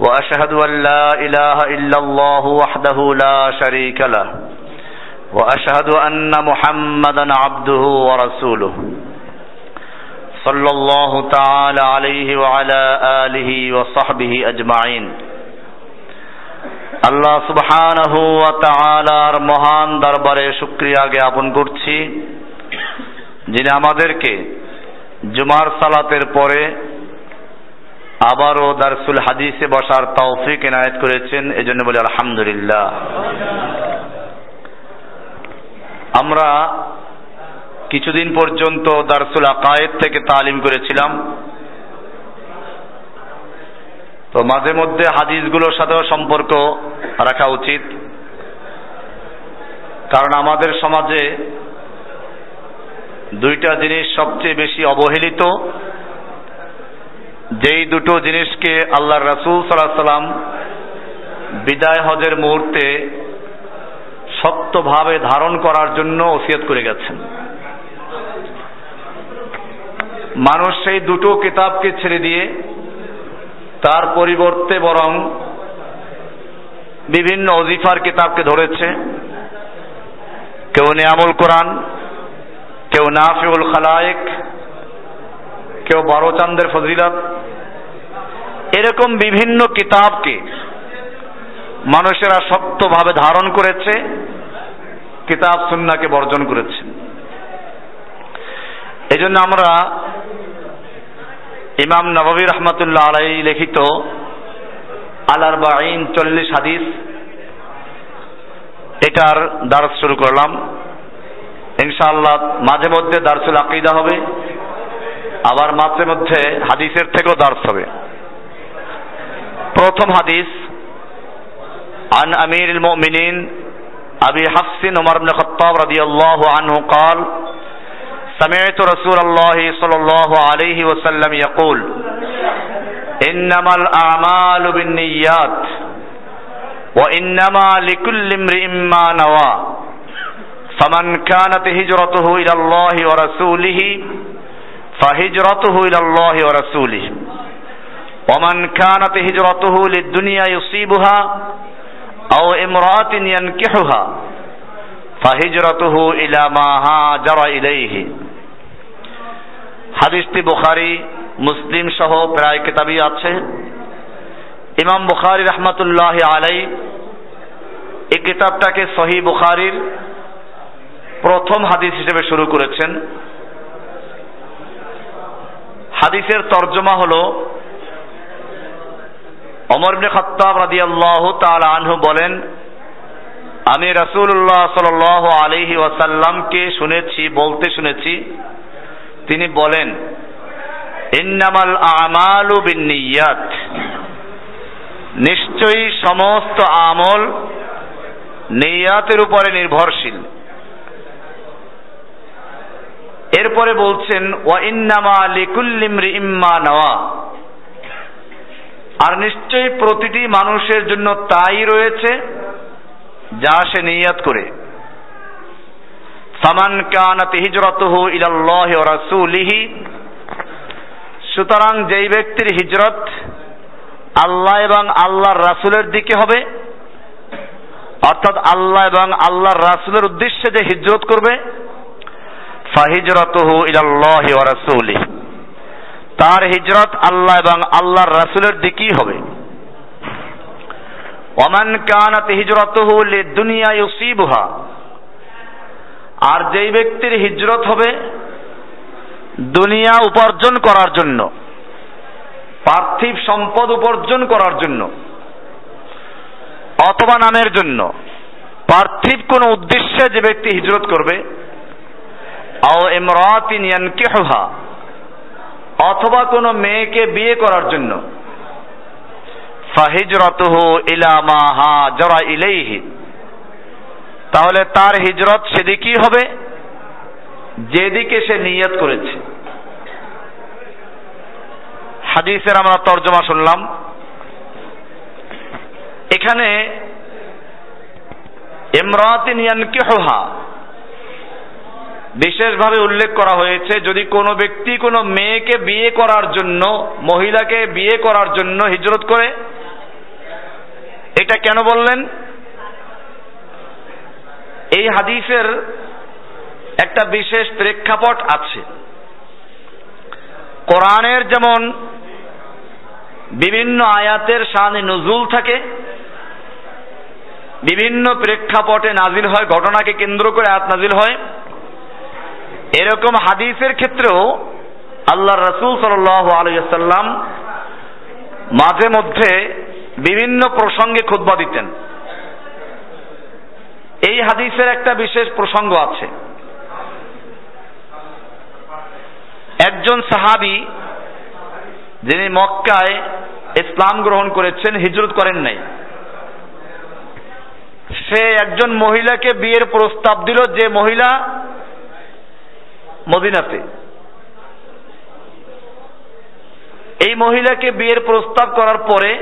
واشهد ان لا اله الا الله وحده لا شريك له واشهد ان محمدا عبده ورسوله صلى الله تعالى عليه وعلى اله وصحبه اجمعين আল্লাহ সুবহানাহু ওয়া তাআলার মহান দরবারে শুকরিয়া জ্ঞাপন করছি যিনি আমাদেরকে জুমার সালাতের পরে আবারও দারসুল হাদিসে বসার তৌফিক এনায়েত করেছেন, এজন্য বলি আলহামদুলিল্লাহ। আমরা কিছুদিন পর্যন্ত দারসুল আকায়েদ থেকে তালিম করেছিলাম। তো মাঝে মধ্যে হাদিসগুলোর সাথেও সম্পর্ক রাখা উচিত। কারণ আমাদের সমাজে দুইটা জিনিস সবচেয়ে বেশি অবহেলিত যেই দুটো জিনিসকে আল্লাহ রাসুল সাল্লাহ সাল্লাম বিদায় হজের মুহূর্তে শক্তভাবে ধারণ করার জন্য ওসিয়ত করে গেছেন। মানুষ সেই দুটো কিতাবকে ছেড়ে দিয়ে তার পরিবর্তে বরং বিভিন্ন অজিফার কিতাবকে ধরেছে। কেউ নিয়ামুল কোরআন, কেউ নাফিউল খালায়েক, কেউ বারো চান্দের ফজিলত এরকম বিভিন্ন কিতাবকে মানুষেরা শক্তভাবে ধারণ করেছে, কিতাব সুন্নাকে বর্জন করেছে। এই জন্য আমরা ইমাম নবী রহমতুল্লাহ আলাই লিখিত আলার বাইন চল্লিশ হাদিস, এটার দারস শুরু করলাম। ইনশাআল্লাহ মাঝে মধ্যে দারসুল আকিদা হবে, আবার মাঝে মধ্যে হাদিসের থেকেও দার্স হবে। প্রথম হাদিস عن أمير المؤمنين أبي حفص عمر بن الخطاب رضي الله عنه قال سمعت رسول الله صلى الله عليه وسلم يقول إنما الأعمال بالنيات وإنما لكل امرئ ما نوى فمن كانت هجرته إلى الله ورسوله فهجرته إلى الله ورسوله ওমান কানাত হিজরতুহু লিদুনিয়া ইউসিবুহা আও ইমরাতিন ইয়ানকিহুহা, ফাহিজরতুহু ইলা মা হাজারা ইলাইহি। হাদিসটি বুখারি, মুসলিম সহ প্রায় কিতাবই আছে। ইমাম বুখারি রহমাতুল্লাহ আলাই এই কিতাবটাকে সহি বুখারির প্রথম হাদিস হিসেবে শুরু করেছেন। হাদিসের তর্জমা হলো অমর ইবনে খাত্তাব রাদিয়াল্লাহু তাআলা আনহু বলেন, আমি রাসূলুল্লাহ সাল্লাল্লাহু আলাইহি ওয়াসাল্লামকে শুনেছি, বলতে শুনেছি। তিনি বলেন, ইন্নামাল আমালু বিন্নিয়াত। নিশ্চয়ই সমস্ত আমল নিয়াতের উপরে নির্ভরশীল। এরপরে বলছেন, ওয়া ইন্নামা লিকুল্লিমরি ইম্মা নওয়া। আর নিশ্চয়ই প্রতিটি মানুষের জন্য তাই রয়েছে, যা সে নিয়াত করে। সামান কানাত হিজরতুহু ইলাল্লাহি ওয়া রাসূলিহি, সুতরাং যেই ব্যক্তির হিজরত আল্লাহ এবং আল্লাহর রাসূলের দিকে হবে, অর্থাৎ আল্লাহ এবং আল্লাহর রাসূলের উদ্দেশ্যে যে হিজরত করবে, ফাহিজরতুহু ইলাল্লাহি ওয়া রাসূলিহি। তার হিজরত আল্লাহ এবং আল্লাহর রাসুলের দিকেই হবে। ওমান কানাত হিজরতুহু লিদুনিয়া ইউসিবুহা। আর যেই ব্যক্তির হিজরত হবে দুনিয়া উপার্জন করার জন্য, পার্থিব সম্পদ উপার্জন করার জন্য, অথবা নামের জন্য, পার্থিব কোন উদ্দেশ্যে যে ব্যক্তি হিজরত করবে, আও ইমরাতিন ইয়ানকিহুহা। অথবা কোনো মেয়েকে বিয়ে করার জন্য। তাহলে তার হিজরত সেদিকেই হবে, যেদিকে সে নিয়ত করেছে। হাদিসের আমরা তর্জমা শুনলাম। এখানে ইমরাতিন ইয়ানকিহুহা বিশেষভাবে উল্লেখ করা হয়েছে, যদি কোনো ব্যক্তি কোনো মেয়েকে বিয়ে করার জন্য, মহিলাকে বিয়ে করার জন্য হিজরত করে, এটা কেন বললেন? এই হাদিসের একটা বিশেষ প্রেক্ষাপট আছে। কোরআনের যেমন বিভিন্ন আয়াতের শানে নজুল থাকে, বিভিন্ন প্রেক্ষাপটে নাজিল হয়, ঘটনাকে কেন্দ্র করে আয়াত নাজিল হয় এরকম হাদিসের ক্ষেত্রেও আল্লাহ রসুল সাল্লাম মাঝে মধ্যে বিভিন্ন প্রসঙ্গে খুতবা দিতেন। এই হাদিসের একটা বিশেষ প্রসঙ্গ আছে। একজন সাহাবি যিনি মক্কায় ইসলাম গ্রহণ করেছেন, হিজরত করেন নাই। সে একজন মহিলাকে বিয়ের প্রস্তাব দিল যে মহিলা মদিনাতে। এই মহিলাকে বিয়ের প্রস্তাব করার পরে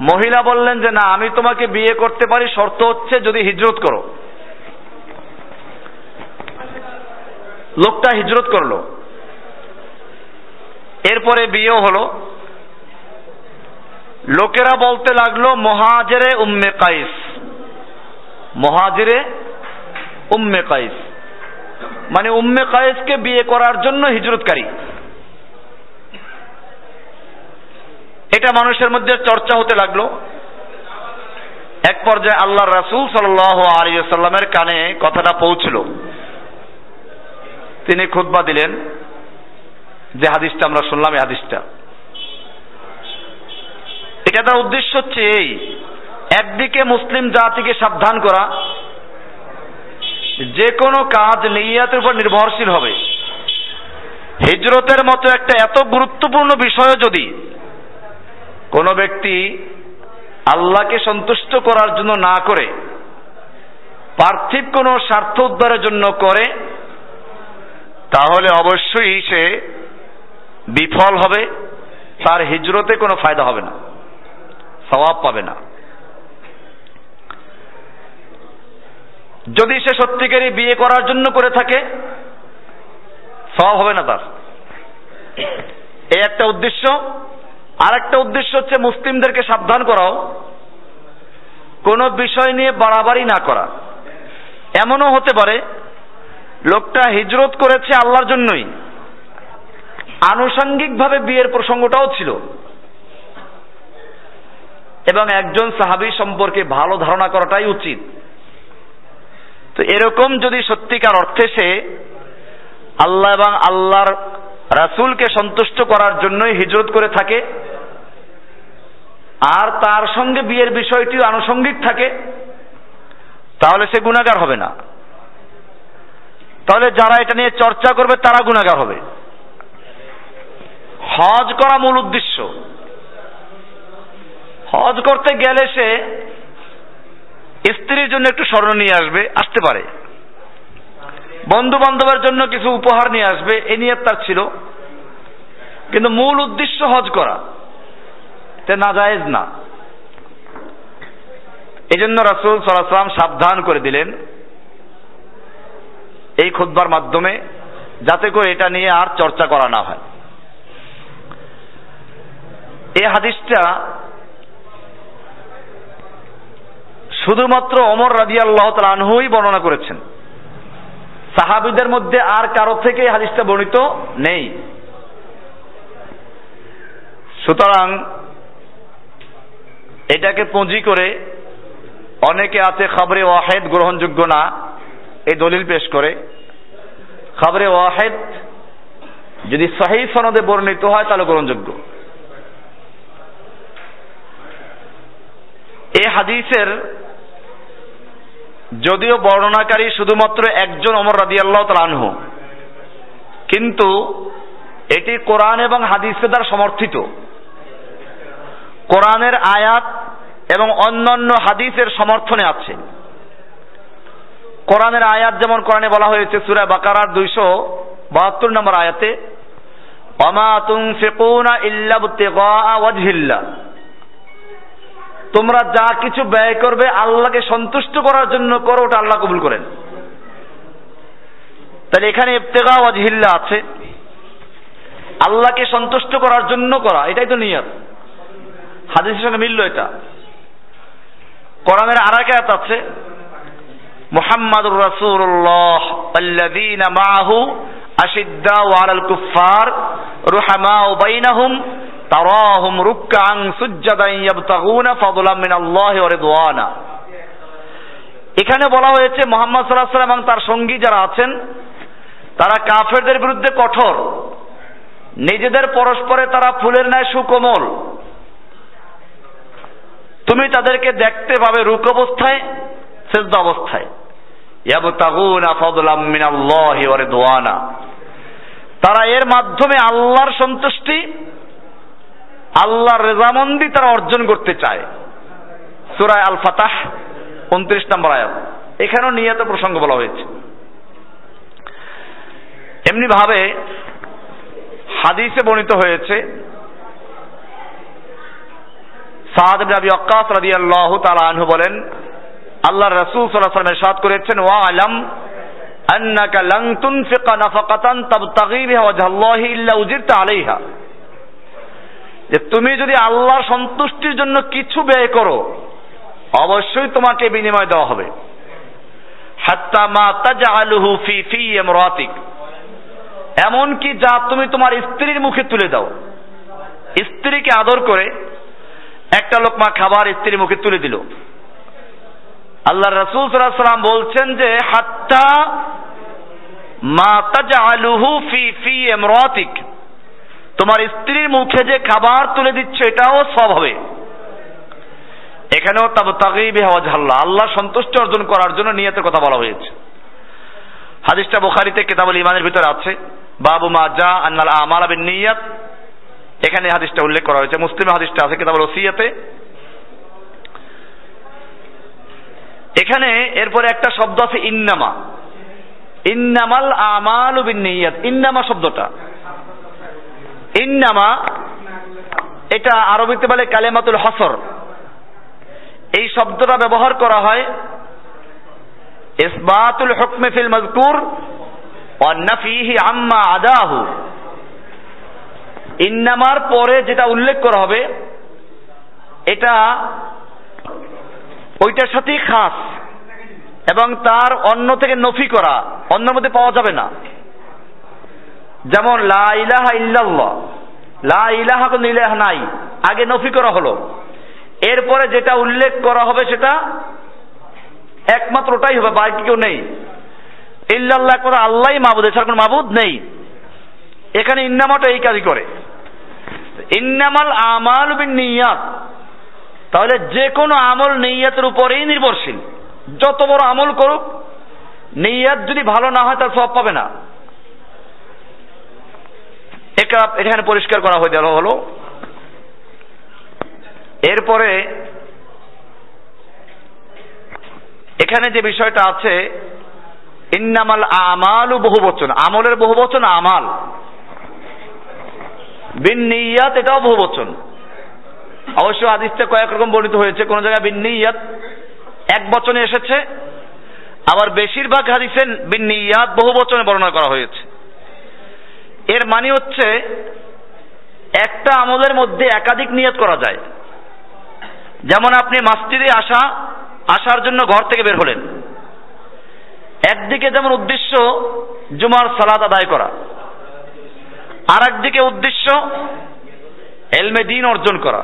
মহিলা বললেন যে, না, আমি তোমাকে বিয়ে করতে পারি, শর্ত হচ্ছে যদি হিজরত করো। লোকটা হিজরত করল। এরপরে বিয়েও হলো। লোকেরা বলতে লাগল, মহাজেরে উম্মে কাইস। মহাজেরে উম্মে কাইস। মানে উম্মে কায়েসকে বিয়ে করার জন্য হিজরতকারী। এটা মানুষের মধ্যে চর্চা হতে লাগল। এক পর্যায়ে আল্লাহ রাসুল সাল্লামের কানে কথাটা পৌঁছল। তিনি খুতবা দিলেন যে হাদিসটা আমরা শুনলাম, এই হাদিসটা। এটা তার উদ্দেশ্য হচ্ছে এই, একদিকে মুসলিম জাতিকে সাবধান করা যে কোনো কাজ নিয়াতের উপর নির্ভরশীল হবে। হিজরতের মতো একটা এত গুরুত্বপূর্ণ বিষয় যদি কোনো ব্যক্তি আল্লাহকে সন্তুষ্ট করার জন্য না করে, পার্থিব কোনো স্বার্থ উদ্ধারের জন্য করে, তাহলে অবশ্যই সে বিফল হবে, তার হিজরতে কোনো ফায়দা হবে না সবাব পাবে না। যদি সে সত্যিকারই বিয়ে করার জন্য করে থাকে সব হবে না তার। এই একটা উদ্দেশ্য। আর একটা উদ্দেশ্য হচ্ছে মুসলিমদেরকে সাবধান করাও। কোনো বিষয় নিয়ে বাড়াবাড়ি না করা। এমনও হতে পারে, লোকটা হিজরত করেছে আল্লাহর জন্যই। আনুষঙ্গিকভাবে বিয়ের প্রসঙ্গটাও ছিল। এবং একজন সাহাবি সম্পর্কে ভালো ধারণা করাটাই উচিত। তো এরকম যদি সত্যিকার অর্থে সে আল্লাহ এবং আল্লাহর রাসুলকে সন্তুষ্ট করার জন্যই হিজরত করে থাকে, আর তার সঙ্গে বিয়ের বিষয়টিও আনুষঙ্গিক থাকে, তাহলে সে গুণাগার হবে না। তাহলে যারা এটা নিয়ে চর্চা করবে, তারা গুণাগার হবে। হজ করা মূল উদ্দেশ্য। হজ করতে গেলে সে স্ত্রীর জন্য একটু স্বর্ণ নিয়ে আসবে, আসতে পারে। বন্ধু বান্ধবের জন্য কিছু উপহার নিয়ে আসবে, এ নিয়ে তার ছিল। কিন্তু মূল উদ্দেশ্য হজ করা না জায়েজ না। এই জন্য রাসুল সাল্লাম সাবধান করে দিলেন এই খুদ্বার মাধ্যমে, যাতে করে এটা নিয়ে আর চর্চা করা না হয়। এই হাদিসটা শুধুমাত্র অমর রাজি আল্লাহ আনহুই বর্ণনা করেছেন। সাহাবিদের মধ্যে আর কারও থেকে হাদিসটা বর্ণিত নেই। সুতরাং এটাকে পুঁজি করে অনেকে আছে খবরে ওয়াহেদ গ্রহণযোগ্য না, এই দলিল পেশ করে। খবরে ওয়াহেদ যদি সহি সনদে বর্ণিত হয় তাহলে গ্রহণযোগ্য। এই হাদিসের যদিও বর্ণনাকারী শুধুমাত্র একজন অমর রাদি আল্লাহ তালানহু কিন্তু এটি কোরআন এবং হাদিসে দ্বারা সমর্থিত। কোরআনের আয়াত এবং অন্যান্য হাদিসের সমর্থনে আছে। কোরআনের আয়াত যেমন কোরআনে বলা হয়েছে, সুরা বাকারার দুইশো বাহাত্তর নম্বর আয়াতে অমা তুনফিকুনা ইল্লা বুতিগা ওয়াজহিল্লাহ। তোমরা যা কিছু ব্যয় করবে আল্লাহকে সন্তুষ্ট করার জন্য করো, ওটা আল্লাহ কবুল করেন। তাহলে এখানে ইবতেগা ওয়াজহিল্লা আছে। আল্লাহকে সন্তুষ্ট করার জন্য করা, এটাই তো নিয়ত। হাদিসের সঙ্গে মিলল এটা। কোরআনের আর এক আছে, মুহাম্মাদুর রাসূলুল্লাহ আল্লাযীনা মাআহু আশিদ্দাউ আলাল কুফফার রুহামাউ বাইনাহুম তারাহুম রুকআন সুজ্জাদান ইয়াবতাগুনা ফাদলাম মিনাল্লাহি ওয়া রিদওয়ানা। এখানে বলা হয়েছে মোহাম্মদ সাল্লাহ সাল্লাম এবং তার সঙ্গী যারা আছেন, তারা কাফেরদের বিরুদ্ধে কঠোর। নিজেদের পরস্পরে তারা ফুলের ন্যায় সুকোমল। তুমি তাদেরকে দেখতে পাবে রুক অবস্থায়, সেজদ অবস্থায়। ইয়াবতাগুনা ফাদলাম মিনাল্লাহি ওয়া রিদওয়ানা। তারা এর মাধ্যমে আল্লাহর সন্তুষ্টি আল্লাহর রেজামন্দি তারা অর্জন করতে চায়। সুরায় আল ফাতাহ উনত্রিশ নম্বর আয়াত। এখানেও নিয়ত প্রসঙ্গ বলা হয়েছে। এমনি ভাবে হাদিসে বর্ণিত হয়েছে, সাদ ইবনে আবি ওয়াক্কাস রাদিয়াল্লাহু তাআলা আনহু বলেন, আল্লাহর রাসূল সাল্লাল্লাহু আলাইহি ওয়াসাল্লাম ইরশাদ করেছেন ওয়া আলাম বিহা ওয়াজহাল্লাহি ইল্লা উজিরতা আলাইহা। যে তুমি যদি আল্লাহর সন্তুষ্টির জন্য কিছু ব্যয় করো, অবশ্যই তোমাকে বিনিময় দেওয়া হবে। হাত্তা মা ফি ফি যা তুমি তোমার স্ত্রীর মুখে তুলে দাও। স্ত্রীকে আদর করে একটা লোক মা খাবার স্ত্রীর মুখে তুলে দিল। আল্লাহ রসুল সাল্লাম বলছেন যে, হাত্তা মা তাজআলুহু ফি ফি ইমরাতিক। তোমার স্ত্রীর মুখে যে খাবার তুলে দিচ্ছে, এটাও সব হবে। এখানেও তাব তাগিবে ওয়াজহাল্লাহ আল্লাহ সন্তুষ্ট অর্জন করার জন্য নিয়তের কথা বলা হয়েছে। হাদিসটা বুখারীতে কিতাবুল ইমানের ভিতরে আছে। বাবু মা যা আন্নাল আমাল বিন নিয়াত। এখানে হাদিসটা উল্লেখ করা হয়েছে। মুসলিম হাদিসটা আছে কিতাবুল ওসিয়াতে। এখানে এরপরে একটা শব্দ আছে ইন্নামা। ইন্নামাল আমাল বিন নিয়াত। ইন্নামা শব্দটা। ইন্নামা, এটা আরবিতে বলে কালেমাতুল হসর। এই শব্দটা ব্যবহার করা হয় ইসবাতুল হুকমে ফিল মজকুর অন্নাফিহি আম্মা আদাহু। ইন্নামার পরে যেটা উল্লেখ করা হবে, এটা ওইটার সাথেই খাস এবং তার অন্য থেকে নফি করা, অন্যের মধ্যে পাওয়া যাবে না। যেমন, লা ইলাহা লা নাই। আগে নফি করা হলো। এরপরে যেটা উল্লেখ করা হবে সেটা একমাত্র ওটাই হবে, বাকি কেউ নেই। ইল্লাল্লাহ একমাত্র আল্লাহ মাবুদ, এছাড়া কোনো মাবুদ নেই। এখানে ইন্নামাটা এই কাজই করে। ইন্নামাল আমাল বিন নিয়াত। তাহলে যে কোনো আমল নিয়াতের উপরেই নির্ভরশীল। যত বড় আমল করুক, নিয়াত যদি ভালো না হয়, তার সব পাবে না। এটা এখানে পরিষ্কার করা হয়ে দেওয়া হলো। এরপরে এখানে যে বিষয়টা আছে, ইন্নামাল আমালু বহু বচন। আমলের বহু বচন, আমাল। বিন নিয়াত এটাও বহু বচন। অবশ্য আদিসটা কয়েক রকম বর্ণিত হয়েছে, কোন জায়গায় বিন এক বচনে এসেছে, আবার বেশিরভাগ হাদিসে বিন নিয়াত বহু বচনে বর্ণনা করা হয়েছে। এর মানে হচ্ছে একটা আমলের মধ্যে একাধিক নিয়ত করা যায়। যেমন আপনি মাসজিদে আসা, আসার জন্য ঘর থেকে বের হলেন। একদিকে যেমন উদ্দেশ্য জুমার সালাদ আদায় করা আর একদিকে উদ্দেশ্য এলমে দিন অর্জন করা।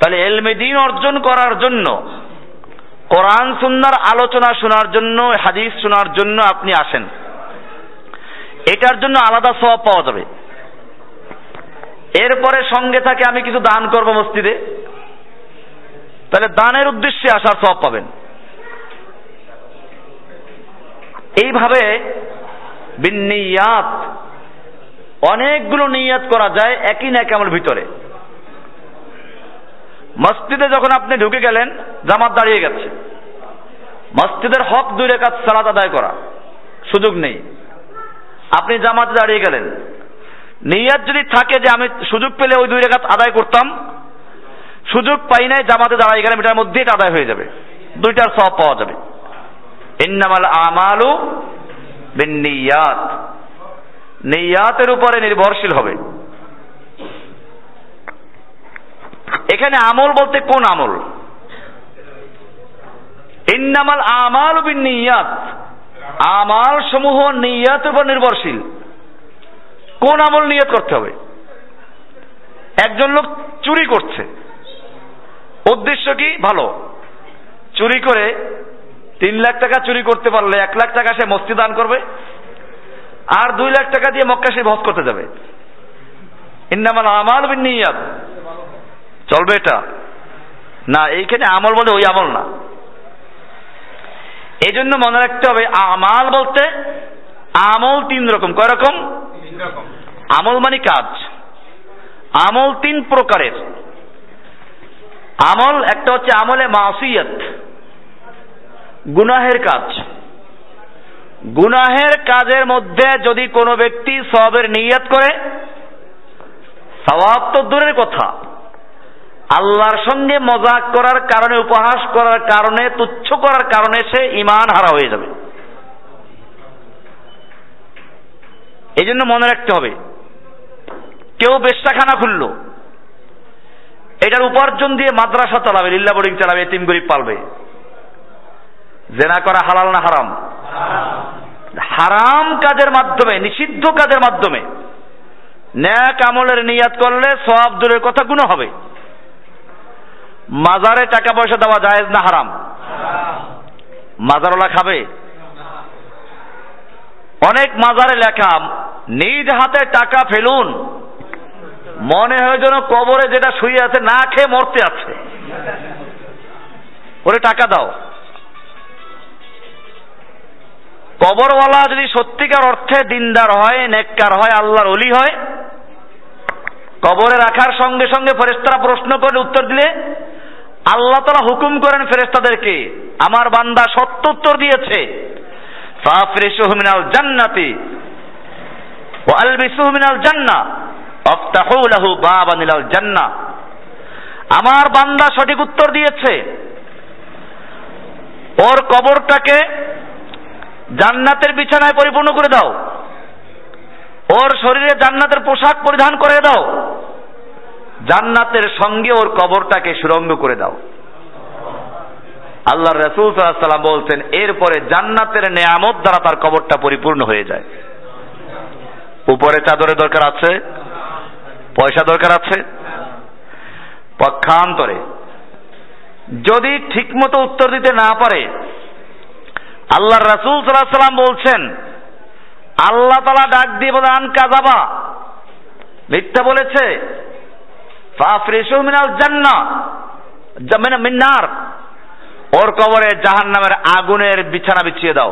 তাহলে এলমে দিন অর্জন করার জন্য, কোরআন, সুন্নার আলোচনা শোনার জন্য, হাদিস শোনার জন্য আপনি আসেন। এটার জন্য আলাদা সব পাওয়া যাবে। এরপরে সঙ্গে থাকে আমি কিছু দান করব মসজিদে। তাহলে দানের উদ্দেশ্যে আসার সব পাবেন। এইভাবে বিনিয়াত, অনেকগুলো নিয়াত করা যায় একই ন্যাকামের ভিতরে। মসজিদে যখন আপনি ঢুকে গেলেন, জামাত দাঁড়িয়ে গেছে। মসজিদের হক দুই রেখাত সালাত আদায় করা, সুযোগ নেই। আপনি জামাতে দাঁড়িয়ে গেলেন। নিয়াত যদি থাকে যে আমি সুযোগ পেলে ওই দুই রেখাত আদায় করতাম, সুযোগ পাই নাই, জামাতে দাঁড়াই গেলাম, এটার মধ্যেই এটা আদায় হয়ে যাবে। দুইটার সব পাওয়া যাবে। ইন্নামাল আমালু নিয়াতের উপরে নির্ভরশীল হবে। এখানে আমল বলতে কোন আমল? ইন্নামাল আমাল বিন্নিয়াত। আমাল সমূহ নিয়াতের উপর নির্ভরশীল। কোন আমল নিয়ত করতে হবে? একজন লোক চুরি করছে। উদ্দেশ্য কি? ভালো। চুরি করে তিন লাখ টাকা চুরি করতে পারলে এক লাখ টাকা সে মস্তি দান করবে, আর দুই লাখ টাকা দিয়ে মক্কা সে ভস করতে যাবে। ইন্নামাল আমাল বিনিয়াত চলবে এটা। না, এইখানে আমল বলে ওই আমল না। এই জন্য মনে রাখতে হবে আমাল বলতে আমল তিন রকম। কয় রকম। আমল মানে কাজ। আমল তিন প্রকারের। আমল একটা হচ্ছে আমলে মাসিয়ত গুনাহের কাজ। গুনাহের কাজের মধ্যে যদি কোনো ব্যক্তি সবের নিয়ত করে সওয়াব তো দূরের কথা। আল্লাহর সঙ্গে মজাক করার কারণে, উপহাস করার কারণে, তুচ্ছ করার কারণে সে ইমান হারা হয়ে যাবে। এই জন্য মনে রাখতে হবে, কেউ বেশ্যাখানা খুললো, এটার উপার্জন দিয়ে মাদ্রাসা চালাবে, লিল্লা বোর্ডিং চালাবে, এতিম গরিব পালবে। জেনা করা হালাল না হারাম? হারাম কাজের মাধ্যমে, নিষিদ্ধ কাজের মাধ্যমে, ন্যাক আমলের নিয়াত করলে সব দূরের কথা গুণ হবে। মাজারে টাকা পয়সা দেওয়া জায়েজ না হারাম? মাজারওয়ালা খাবে? অনেক মাজারে লেখা, নিজ হাতে টাকা ফেলুন, মনে হয় যেন কবরে যেটা শুয়ে আছে, না খেয়ে মরতে আছে। ওরে টাকা দাও। কবরওয়ালা যদি সত্যিকার অর্থে দিনদার হয়, নেককার হয়, আল্লাহর অলি হয়, কবরে রাখার সঙ্গে সঙ্গে ফেরেস্তারা প্রশ্ন করে উত্তর দিলে আল্লাহ তারা হুকুম করেন ফেরেস্তাদেরকে আমার বান্দা সত্য উত্তর দিয়েছে। জান্নাতি আফতাহু লাহু জান্নাহ আমার বান্দা সঠিক উত্তর দিয়েছে। ওর কবরটাকে জান্নাতের বিছানায় পরিপূর্ণ করে দাও। ওর শরীরে জান্নাতের পোশাক পরিধান করে দাও। জান্নাতের সঙ্গে ওর কবরটাকে সুরঙ্গ করে দাও। আল্লাহ রসুল সাল্লাম বলছেন, এরপরে জান্নাতের নেয়ামত দ্বারা তার কবরটা পরিপূর্ণ হয়ে যায়। উপরে চাদরের দরকার আছে? পয়সা দরকার আছে? পক্ষান্তরে। যদি ঠিকমতো উত্তর দিতে না পারে, আল্লাহ রাসুল সাল্লাম বলছেন, আল্লাহ তালা ডাক দিয়ে বলে আন কাজাবা মিথ্যা বলেছে। মানে মিন্নার। ওর কবরে জাহান নামের আগুনের বিছানা বিছিয়ে দাও।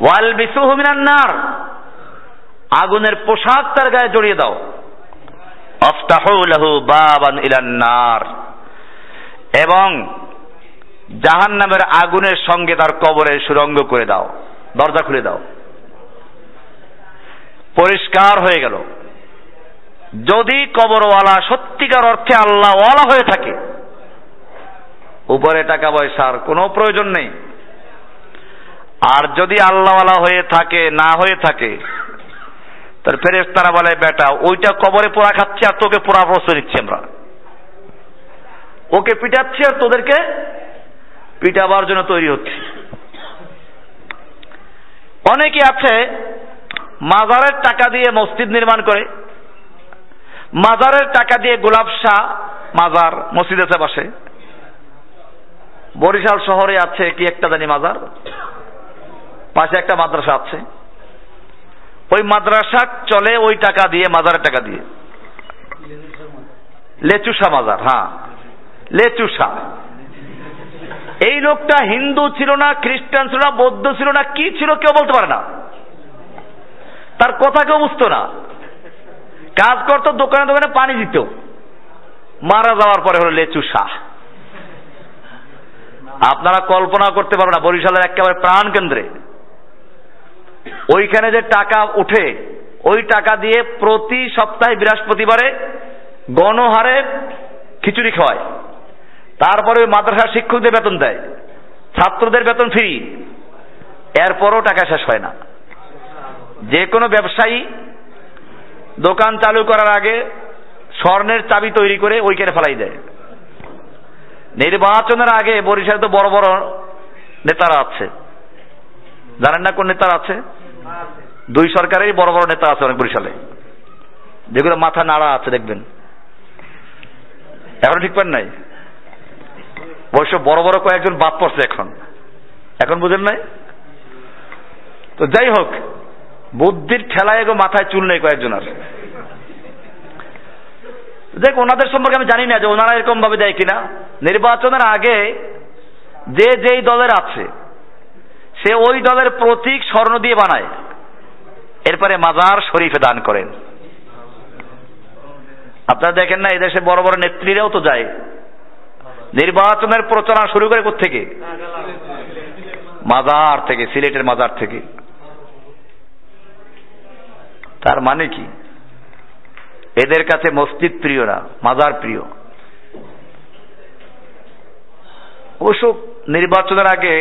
ওয়াল বিসুহু মিনান নার। আগুনের পোশাক তার গায়ে জড়িয়ে দাও। অফতাহু লাহু বাবান ইলান নার। এবং জাহান নামের আগুনের সঙ্গে তার কবরে সুরঙ্গ করে দাও। দরজা খুলে দাও। পরিষ্কার হয়ে গেল। যদি কবরওয়ালা সত্যিকার অর্থে আল্লাহওয়ালা হয়ে থাকে, উপরে টাকা পয়সার কোনো প্রয়োজন নেই। আর যদি আল্লাহওয়ালা হয়ে থাকে, না হয়ে থাকে তার ফেরেস তারা বলে, বেটা, ওইটা কবরে পোড়া খাচ্ছে আর তোকে পোড়া প্রশ্রয় দিচ্ছি আমরা। ওকে পিটাচ্ছি আর তোদেরকে পিটাবার জন্য তৈরি হচ্ছে। অনেকে আছে, মাজারের টাকা দিয়ে মসজিদ নির্মাণ করে মাজারের টাকা দিয়ে গোলাপ শাহ মাজার মসজিদ আছে পাশে বরিশাল শহরে আছে কি একটা জানি মাজার? পাশে একটা মাদ্রাসা আছে। ওই মাদ্রাসা চলে ওই টাকা দিয়ে, মাজারের টাকা দিয়ে। লেচুসা মাজার হ্যাঁ। লেচুসা এই লোকটা হিন্দু ছিল না, খ্রিস্টান ছিল না, বৌদ্ধ ছিল না, কি ছিল কেউ বলতে পারে না। তার কথা কেউ বুঝতো না। কাজ করতো, দোকানে দোকানে পানি দিত। মারা যাওয়ার পরে হলো লেচু শাহ। আপনারা কল্পনা করতে পারবেন না, বরিশালের একেবারে প্রাণ কেন্দ্রে। ওইখানে যে টাকা উঠে, ওই টাকা দিয়ে প্রতি সপ্তাহে বৃহস্পতিবারে গণহারে খিচুড়ি খাওয়ায়। তারপরে ওই মাদ্রাসার শিক্ষকদের বেতন দেয়, ছাত্রদের বেতন ফ্রি। এরপরও টাকা শেষ হয় না। যে কোনো ব্যবসায়ী দোকান চালু করার আগে স্বর্ণের চাবি তৈরি করে ওইখানে ফেলাই দেয়। নির্বাচনের আগে বরিশালে তো বড় বড় নেতারা আছে। জানেন না কোন নেতারা আছে? দুই সরকারেরই বড় বড় নেতা আছে অনেক বরিশালে। যেগুলো মাথা নাড়া আছে, দেখবেন। এখন ঠিক পান নাই? অবশ্য বড় বড় কয়েকজন বাদ পড়ছে এখন। এখন বুঝেন নাই? তো যাই হোক বুদ্ধির ঠেলায় এগো মাথায় চুল নেই কয়েকজন আর দেখ, ওনাদের সম্পর্কে আমি জানি না যে ওনারা এরকম ভাবে দেয় কিনা। নির্বাচনের আগে যে যেই দলের আছে, সে ওই দলের প্রতীক স্বর্ণ দিয়ে বানায়। এরপরে মাজার শরীফে দান করেন। আপনারা দেখেন না, এদেশে বড় বড় নেত্রীরাও তো যায়। নির্বাচনের প্রচারণা শুরু করে থেকে মাজার থেকে, সিলেটের মাজার থেকে। তার মানে কি? এদের কাছে মসজিদ প্রিয় না, মাজার প্রিয়। অবশ্য নির্বাচনের আগে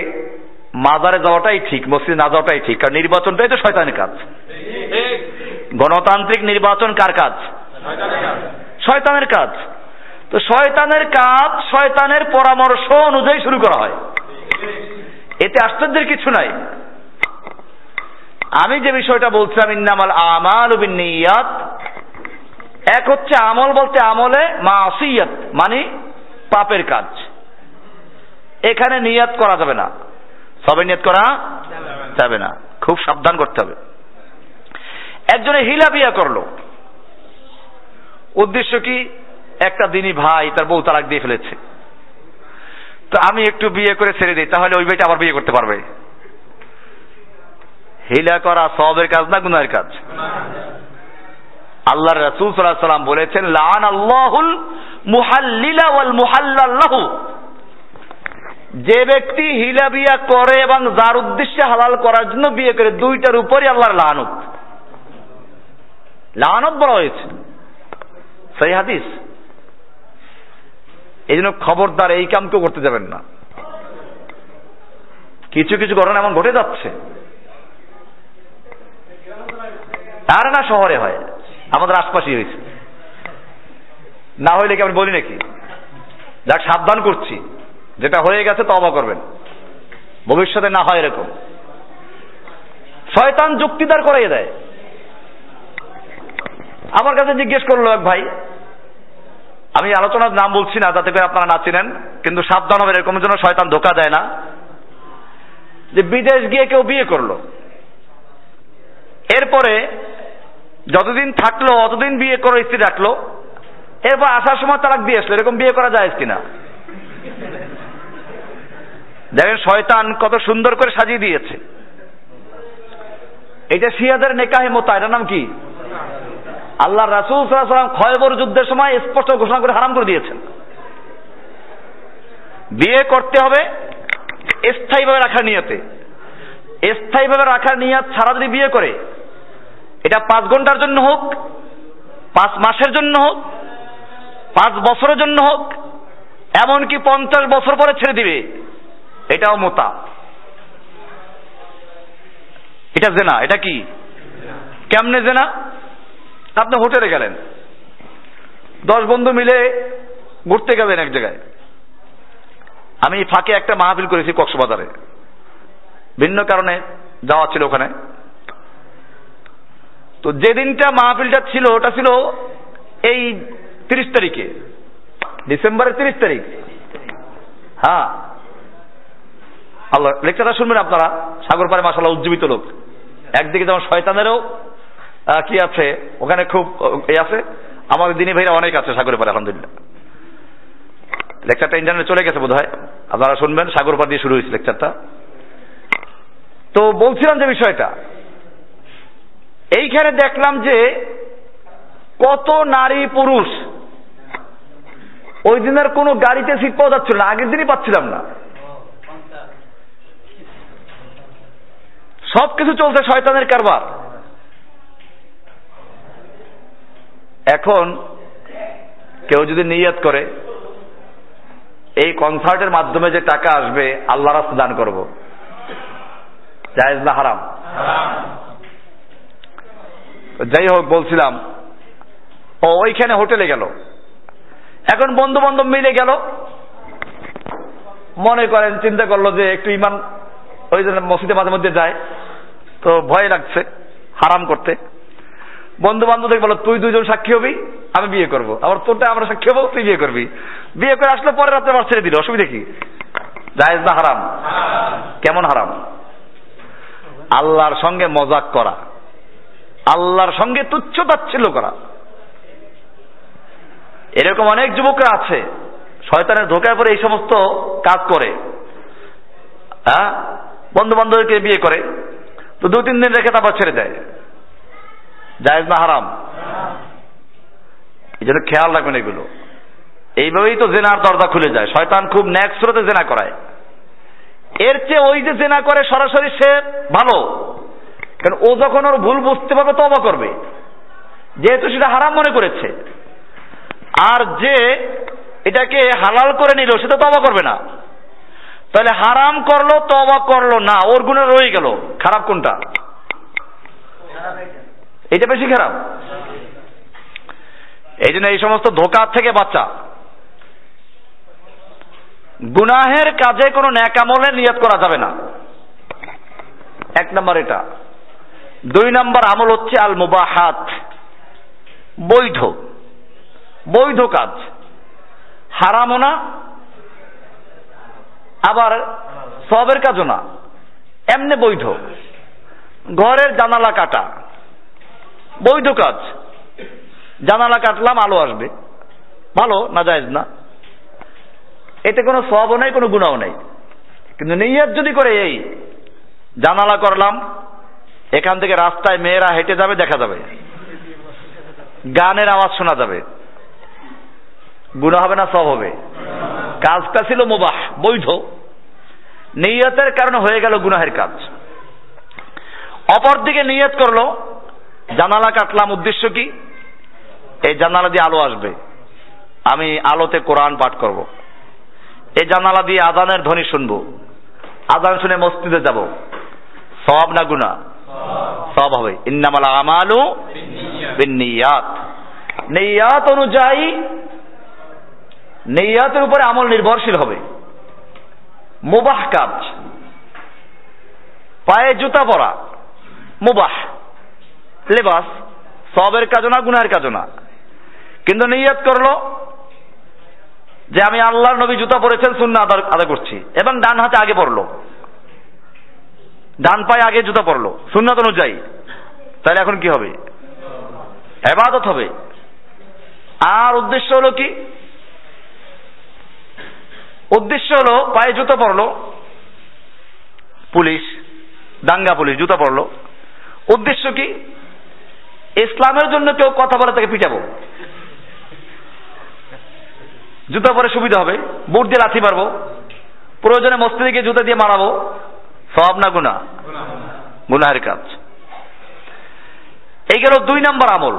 মাজারে যাওয়াটাই ঠিক, মসজিদ না যাওয়াটাই ঠিক, কারণ নির্বাচনটাই তো শয়তানের কাজ। গণতান্ত্রিক নির্বাচন কার কাজ? শয়তানের কাজ। তো শয়তানের কাজ, শয়তানের পরামর্শ অনুযায়ী শুরু করা হয়। এতে আশ্চর্যের কিছু নাই। আমি যে বিষয়টা বলছিলাম, ইন্নামাল আমাল নিয়াত এক হচ্ছে আমল বলতে আমলে মাসিয়াত মানে পাপের কাজ। এখানে নিয়াত করা যাবে না। সবে নিয়াত করা যাবে না। খুব সাবধান করতে হবে। একজনে হিলা বিয়া করল। উদ্দেশ্য কি? একটা দিনই ভাই তার বউ তালাক দিয়ে ফেলেছে। তো আমি একটু বিয়ে করে ছেড়ে দিই, তাহলে ওই ভাইটা আবার বিয়ে করতে পারবে। হিলা করা সবের কাজ না গুনার কাজ? আল্লাহ রাসূল সাল্লাল্লাহু সাল্লাম বলেছেন লান আল্লাহুল মুহাল্লিলা ওয়াল মুহাল্লাল্লাহু যে ব্যক্তি হিলা বিয়া করে এবং যার উদ্দেশ্যে হালাল করার জন্য বিয়ে করে, দুইটার উপরই আল্লাহর লানত। লানত বলা হয়েছে। সেই হাদিস। এই জন্য খবরদার এই কাম কেউ করতে যাবেন না। কিছু কিছু ঘটনা এমন ঘটে যাচ্ছে। আর না শহরে হয়। আমাদের আশপাশে হয়েছে না হইলে কি আমি বলি নাকি? যাক, সাবধান করছি। যেটা হয়ে গেছে তবা করবেন। ভবিষ্যতে না হয় এরকম। শয়তান যুক্তিদার করাই দেয়। আমার কাছে জিজ্ঞেস করল এক ভাই। আমি আলোচনার নাম বলছি না, যাতে করে আপনারা না চিনেন, কিন্তু সাবধান হবে, এরকম জন্য শয়তান ধোকা দেয় না। যে বিদেশ গিয়ে কেউ বিয়ে করল। এরপরে যতদিন থাকল, অতদিন বিয়ে করে স্ত্রী রাখল, এরপর আসার সময় তালাক দিয়ে আসলো, এরকম বিয়ে করা যায় কিনা? দেখেন, শয়তান কত সুন্দর করে সাজিয়ে দিয়েছে। এটা শিয়াদের নেকাহে মোতা, এটার নাম কি? আল্লাহ রাসুল সাল্লাম খয়বর যুদ্ধের সময় স্পষ্ট ঘোষণা করে হারাম করে দিয়েছেন। বিয়ে করতে হবে স্থায়ীভাবে রাখার নিয়তে। স্থায়ীভাবে রাখার নিয়ত ছাড়া যদি বিয়ে করে এটা পাঁচ ঘণ্টার জন্য হোক, পাঁচ মাসের জন্য হোক, পাঁচ বছরের জন্য হোক, এমনকি পঞ্চাশ বছর পরে ছেড়ে দিবে। এটাও মোতা। এটা জেনা, এটা কি? কেমনে জেনা? আপনি হোটেলে গেলেন। দশ বন্ধু মিলে ঘুরতে গেলেন এক জায়গায়। আমি ফাঁকে একটা মাহফিল করেছি কক্সবাজারে। ভিন্ন কারণে যাওয়া ছিল ওখানে। তো যেদিনটা মাহফিলটা ছিল, ওটা ছিল এই তিরিশ তারিখে। ডিসেম্বরের তিরিশ তারিখ। হ্যাঁ। আল্লাহ, লেকচারটা শুনবেন আপনারা? সাগর পারে মাসাল্লাহ উজ্জীবিত লোক। একদিকে যেমন শয়তানেরও কি আছে? ওখানে খুব এই আছে। আমাদের দিনী ভাইরা অনেক আছে সাগরে পারে আলহামদুলিল্লাহ। লেকচারটা ইন্টারনেট চলে গেছে বোধ হয় আপনারা শুনবেন, সাগর পার দিয়ে শুরু হয়েছে লেকচারটা। তো বলছিলাম যে বিষয়টা এইখানে দেখলাম যে কত নারী পুরুষ। ওই দিনের কোনো গাড়িতে সিট পাওয়া যাচ্ছিল না, আগের দিনই পাচ্ছিলাম না। সব কিছু চলছে শয়তানের কারবার। এখন কেউ যদি নিয়াত করে, এই কনসার্টের মাধ্যমে যে টাকা আসবে আল্লাহ রাস্তা দান করব। জায়েজ না হারাম। যাই হোক বলছিলাম, ও, ওইখানে হোটেলে গেল। এখন বন্ধু বান্ধব মিলে গেল। মনে করেন, চিন্তা করল যে একটু ইমান, ওই জন্য মসজিদে মাঝে মধ্যে যায়। তো ভয় লাগছে, হারাম করতে। বন্ধু বান্ধবদের বলো, তুই দুইজন সাক্ষী হবি, আমি বিয়ে করব। আবার তোরটা আমরা সাক্ষী হব, তুই বিয়ে করবি। বিয়ে করে আসলে পরে রাত্রে আবার ছেড়ে দিল, অসুবিধা কি? জায়েজ না হারাম? কেমন হারাম? আল্লাহর সঙ্গে মজাক করা। আল্লাহর সঙ্গে তুচ্ছ তাচ্ছিল্য করা। এরকম অনেক যুবকরা আছে, শয়তানের ধোকায় পরে এই সমস্ত কাজ করে হ্যাঁ? বন্ধু বান্ধবকে বিয়ে করে, তো দু তিন দিন রেখে তারপর ছেড়ে দেয়। জায়েজ না হারাম। এই জন্য খেয়াল রাখবেন এগুলো। এইভাবেই তো জেনার দরজা খুলে যায়। শয়তান খুব ন্যাক স্রোতে জেনা করায়। এর চেয়ে ওই যে জেনা করে সরাসরি সে ভালো। কারণ ও যখন ওর ভুল বুঝতে পারবে তবা করবে। যেহেতু সেটা হারাম মনে করেছে। আর যে এটাকে হালাল করে নিল সেটা তবা করবে না। তাহলে হারাম করল তবা করল না, ওর গুণে রয়ে গেল। খারাপ কোনটা? এটা বেশি খারাপ। এই জন্য এই সমস্ত ধোকার থেকে বাচ্চা গুনাহের কাজে কোনো ন্যাকামলের নিয়ত করা যাবে না। এক নম্বর এটা। দুই নম্বর আমল হচ্ছে আল মুবাহাত বৈধ। বৈধ কাজ। হারামও না, আবার সবের কাজও না। এমনি বৈধ। ঘরের জানালা কাটা। বৈধ কাজ। জানালা কাটলাম, আলো আসবে। ভালো, না জায়েজ না। এতে কোনো সবও নেই, কোনো গুণাও নেই। কিন্তু নিয়ত যদি করে এই, জানালা করলাম এখান থেকে রাস্তায় মেয়েরা হেঁটে যাবে, দেখা যাবে। গানের আওয়াজ শোনা যাবে। গুণা হবে না, সব হবে। কাজটা ছিল মোবাহ, বৈধ। নিয়তের কারণে হয়ে গেল গুনাহের কাজ। অপরদিকে নিয়ত করল, জানালা কাটলাম, উদ্দেশ্য কি? এই জানালা দিয়ে আলো আসবে। আমি আলোতে কোরআন পাঠ করব। এই জানালা দিয়ে আজানের ধ্বনি শুনব। আজান শুনে মসজিদে যাব। সব না গুনা সব হবে। ইন্নামাল আমালু বিন্নিয়াত। নিয়াত অনুযায়ী নিয়াতের উপরে আমল নির্ভরশীল হবে। মুবাহ কাজ। পায়ে জুতা পরা। মুবাহ। লেবাস। সবের কাজ না গুনার কাজও না কিন্তু নিয়াত করল যে আমি আল্লাহর নবী জুতা পরেছেন শূন্য আদা করছি। এবং ডান হাতে আগে পড়ল। ডান পায়ে আগে জুতা পড়ল সুন্নাত অনুযায়ী। তাহলে এখন কি হবে? এবাদত হবে। আর উদ্দেশ্য হলো কি? উদ্দেশ্য হলো পায়ে জুতো পড়ল পুলিশ, দাঙ্গা পুলিশ, জুতো পড়ল উদ্দেশ্য কি? ইসলামের জন্য কেউ কথা বলে তাকে পিটাবো। জুতা পরে সুবিধা হবে। বুট দিয়ে লাথি মারবো। প্রয়োজনে মস্তিদিকে জুতা দিয়ে মারাবো। সব না গুণা গুনাহের কাজ। এই গেল দুই নম্বর আমল।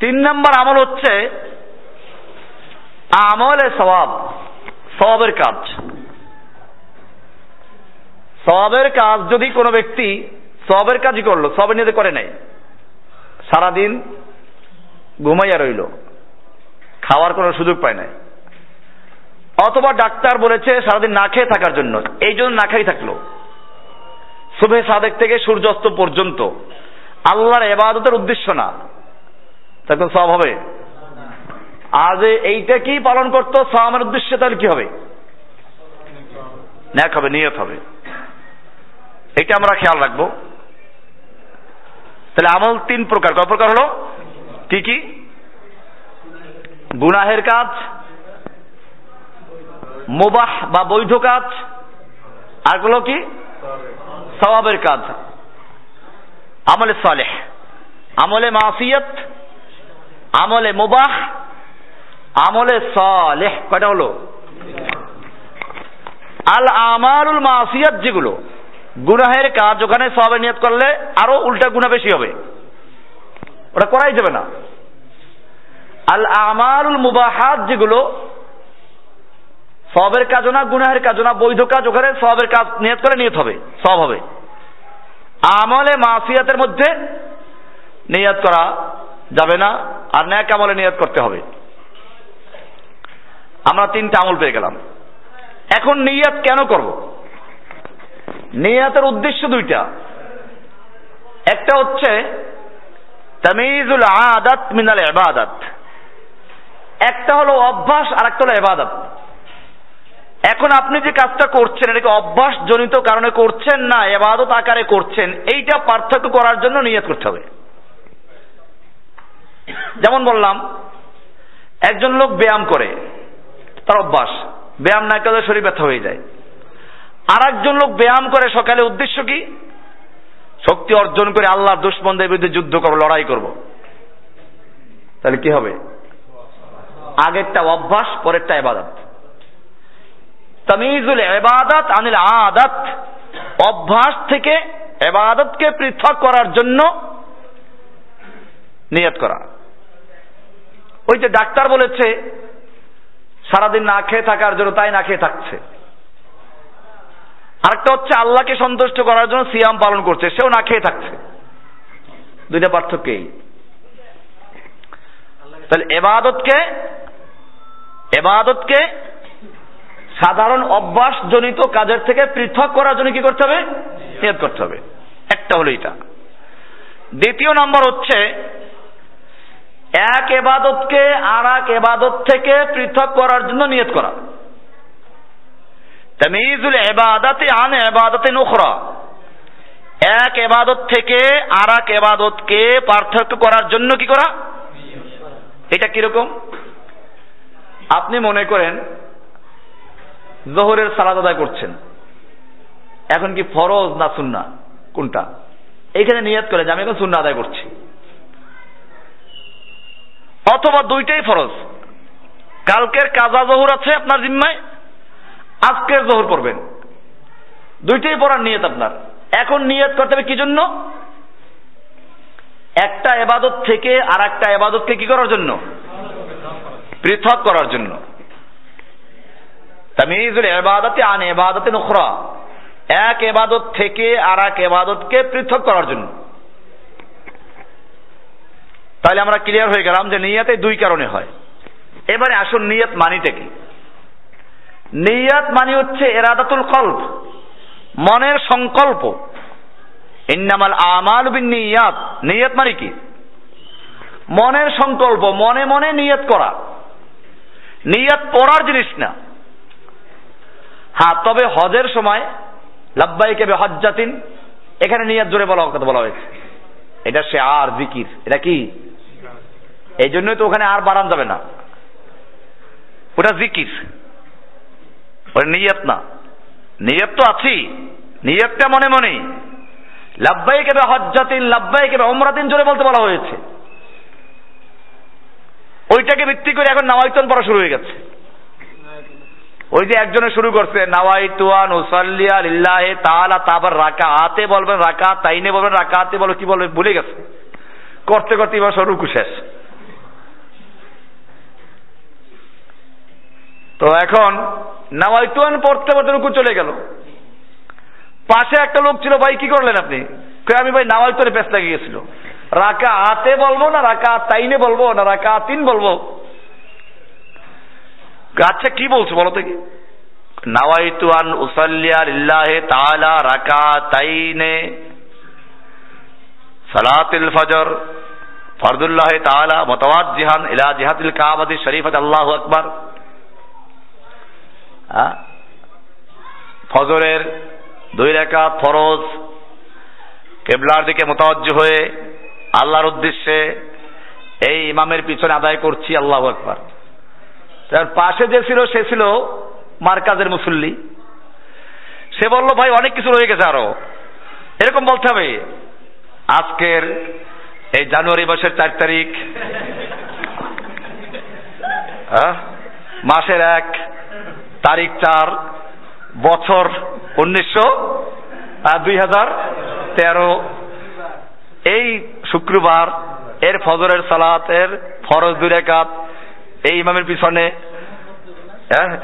তিন নম্বর আমল হচ্ছে আমলে সবাব সবাবের কাজ। সবাবের কাজ যদি কোনো ব্যক্তি সবের কাজই করল সবের নিয়ে করে নাই, সারাদিন ঘুমাইয়া রইল, খাওয়ার কোনো সুযোগ পায় নাই, অথবা ডাক্তার বলেছে সারাদিন না খেয়ে থাকার জন্য, এই জন্য না খেয়ে থাকল। শুভে সাদেক থেকে সূর্যাস্ত পর্যন্ত। আল্লাহর এবাদতের উদ্দেশ্য না। তখন সব হবে? আজ এইটা কি পালন করতো সামের উদ্দেশ্যে তাহলে কি হবে? ন্যাক হবে, নিয়ত হবে। এটা আমরা খেয়াল রাখব। তাহলে আমল তিন প্রকার। কত প্রকার হলো? কি কি? গুনাহের কাজ, মোবাহ বা বৈধ কাজ, আরগুলো কি? সওয়াবের কাজ। আমলে সালেহ, আমলে মাসিয়ত, আমলে মুবাহ, আমলে সালেহ, কয়টা হলো? আল আমালুল মাসিয়াত যেগুলো, গুনাহের কাজ, ওখানে সবে নিয়ত করলে আরও উল্টা গুণা বেশি হবে। ওটা করাই যাবে না। আল আমালুল মুবাহাত যেগুলো সবের কাজ না, গুনাহের কাজ না, বৈধ কাজ ওখানে সবের কাজ নিয়ত করে নিয়ত হবে, সব হবে। আমলে মাসিয়াতের মধ্যে নিয়ত করা যাবে না, আর ন্যাক আমলে নিয়ত করতে হবে। আমরা তিনটা আমল পেয়ে গেলাম। এখন নিয়াত কেন করব? নিয়াতের উদ্দেশ্য দুইটা। একটা হচ্ছে, তামিজুল আদাত মিনাল ইবাদাত। একটা হলো অভ্যাস আর একটা হলো ইবাদত। এখন আপনি যে কাজটা করছেন, এটাকে অভ্যাস জনিত কারণে করছেন না, এবাদত আকারে করছেন, এইটা পার্থক্য করার জন্য নিয়ত করতে হবে। যেমন বললাম, একজন লোক ব্যায়াম করে, তার অভ্যাস, ব্যায়াম না করলে শরীর ব্যথা হয়ে যায়। আর একজন লোক ব্যায়াম করে সকালে উদ্দেশ্য কি? শক্তি অর্জন করে আল্লাহর দুশ্মনদের বিরুদ্ধে যুদ্ধ করব, লড়াই করব। তাহলে কি হবে? আগেরটা অভ্যাস, পরেরটা এবাদত। তামিজুল এবাদত আনিল আদাত। অভ্যাস থেকে এবাদতকে পৃথক করার জন্য নিয়ত করা। ওই যে ডাক্তার বলেছে, সারাদিন না খেয়ে থাকার জন্য তাই না খেয়ে থাকছে। আরেকটা হচ্ছে, আল্লাহকে সন্তুষ্ট করার জন্য সিয়াম পালন করছে, সেও না খেয়ে থাকছে। দুইটা পার্থক্য এই। তাহলে এবাদতকে এবাদতকে সাধারণ অভ্যাস জনিত কাজের থেকে পৃথক করার জন্য কি করতে হবে? নিয়ত করতে হবে। একটা হলো এটা। দ্বিতীয় নম্বর হচ্ছে, এক এবাদতকে আর এক এবাদত থেকে পৃথক করার জন্য নিয়ত করা। তামিজুল এবাদাতে আন এবাদতে নুখরা এক এবাদত থেকে আর এক এবাদতকে পার্থক্য করার জন্য কি করা? এটা কীরকম? আপনি মনে করেন জোহরের সালাদ আদায় করছেন। এখন কি ফরজ না সুন্না? কোনটা? এইখানে নিয়াত করে যে আমি এখন সুন্না আদায় করছি। অথবা দুইটাই ফরজ। কালকের কাজা জহুর আছে আপনার জিম্মায়, আজকের জহুর পড়বেন দুইটাই পড়ার নিয়ত আপনার। এখন নিয়ত করতে হবে কি জন্য? একটা এবাদত থেকে আর একটা এবাদতকে কি করার জন্য? পৃথক করার জন্য। তামিজুল এবাদতে আন এবাদতে নখরা এক এবাদত থেকে আর এক এবাদতকে পৃথক করার জন্য। তাহলে আমরা ক্লিয়ার হয়ে গেলাম যে নিয়াতে দুই কারণে হয়। এবারে আসুন নিয়াত মানিটা কি? নিয়াত মানে হচ্ছে এরাদাতুল কল্প মনের সংকল্প। ইন্নামাল আমাল বিন নিয়াত নিয়ত মানে কি? মনের সংকল্প, মনে মনে নিয়াত করা। নিয়াত পড়ার জিনিস না। হ্যাঁ তবে হজের সময় লাব্বাই কেবে হজ্জাতিন এখানে নিয়ত জোরে বলা কথা বলা হয়েছে। এটা সে আর জিকির। এটা কি? এই জন্যই তো ওখানে আর বাড়ান যাবে না। ওটা জিকির। ওটা নিয়ত না। নিয়ত তো আছি নিয়তটা মনে মনে। লাব্বাই কেবে হজ্জাতিন লাব্বাই কেবে অমরাতিন জোরে বলতে বলা হয়েছে। ওইটাকে ভিত্তি করে এখন নামাইতন পড়া শুরু হয়ে গেছে। ওই যে একজনে শুরু করছে নাওয়াই তুয়ান উসাল্লিয়া লিল্লাহে তাআলা তারপর রাকা আতে বলবেন রাকা তাইনে বলবেন রাকা আতে বলো কি বলবে ভুলে গেছে। করতে করতে এবার সরুকু শেষ। তো এখন নাওয়াইতুয়ান পড়তে পড়তে রুকু চলে গেল। পাশে একটা লোক ছিল, ভাই কি করলেন আপনি? আমি ভাই নাওয়াইতুয়ানে ব্যস্ত লাগিয়ে গেছিল রাকা আতে বলব না রাকা তাইনে বলব না রাকা তিন বলব? আচ্ছা কি বলছো বলো দেখি নাওয়াইতু আন উসাল্লিয়া লিল্লাহি তাআলা রাকাতাইনে সালাতুল ফজর ফরদুল্লাহ তাআলা মুতাওয়াজ্জিহান ইলা জিহাতিল কাবাতি শরীফাত আল্লাহু আকবার। ফজরের দুই রাকাত ফরজ, কেবলার দিকে মোতাবজ্জ হয়ে আল্লাহর উদ্দেশ্যে এই ইমামের পিছনে আদায় করছি আল্লাহু আকবার। তার পাশে যে ছিল, সে ছিল মার্কাজের মুসল্লি সে বলল, ভাই, অনেক কিছু রয়ে গেছে আরও এরকম বলতে হবে, আজকের এই জানুয়ারি মাসের চার তারিখ হ্যাঁ? মাসের এক, তারিখ চার, বছর উনিশশো দুই হাজার তেরো এই শুক্রবার এর ফজরের সালাত এর ফরজ দুই রেখাত এই ইমামের পিছনে হ্যাঁ,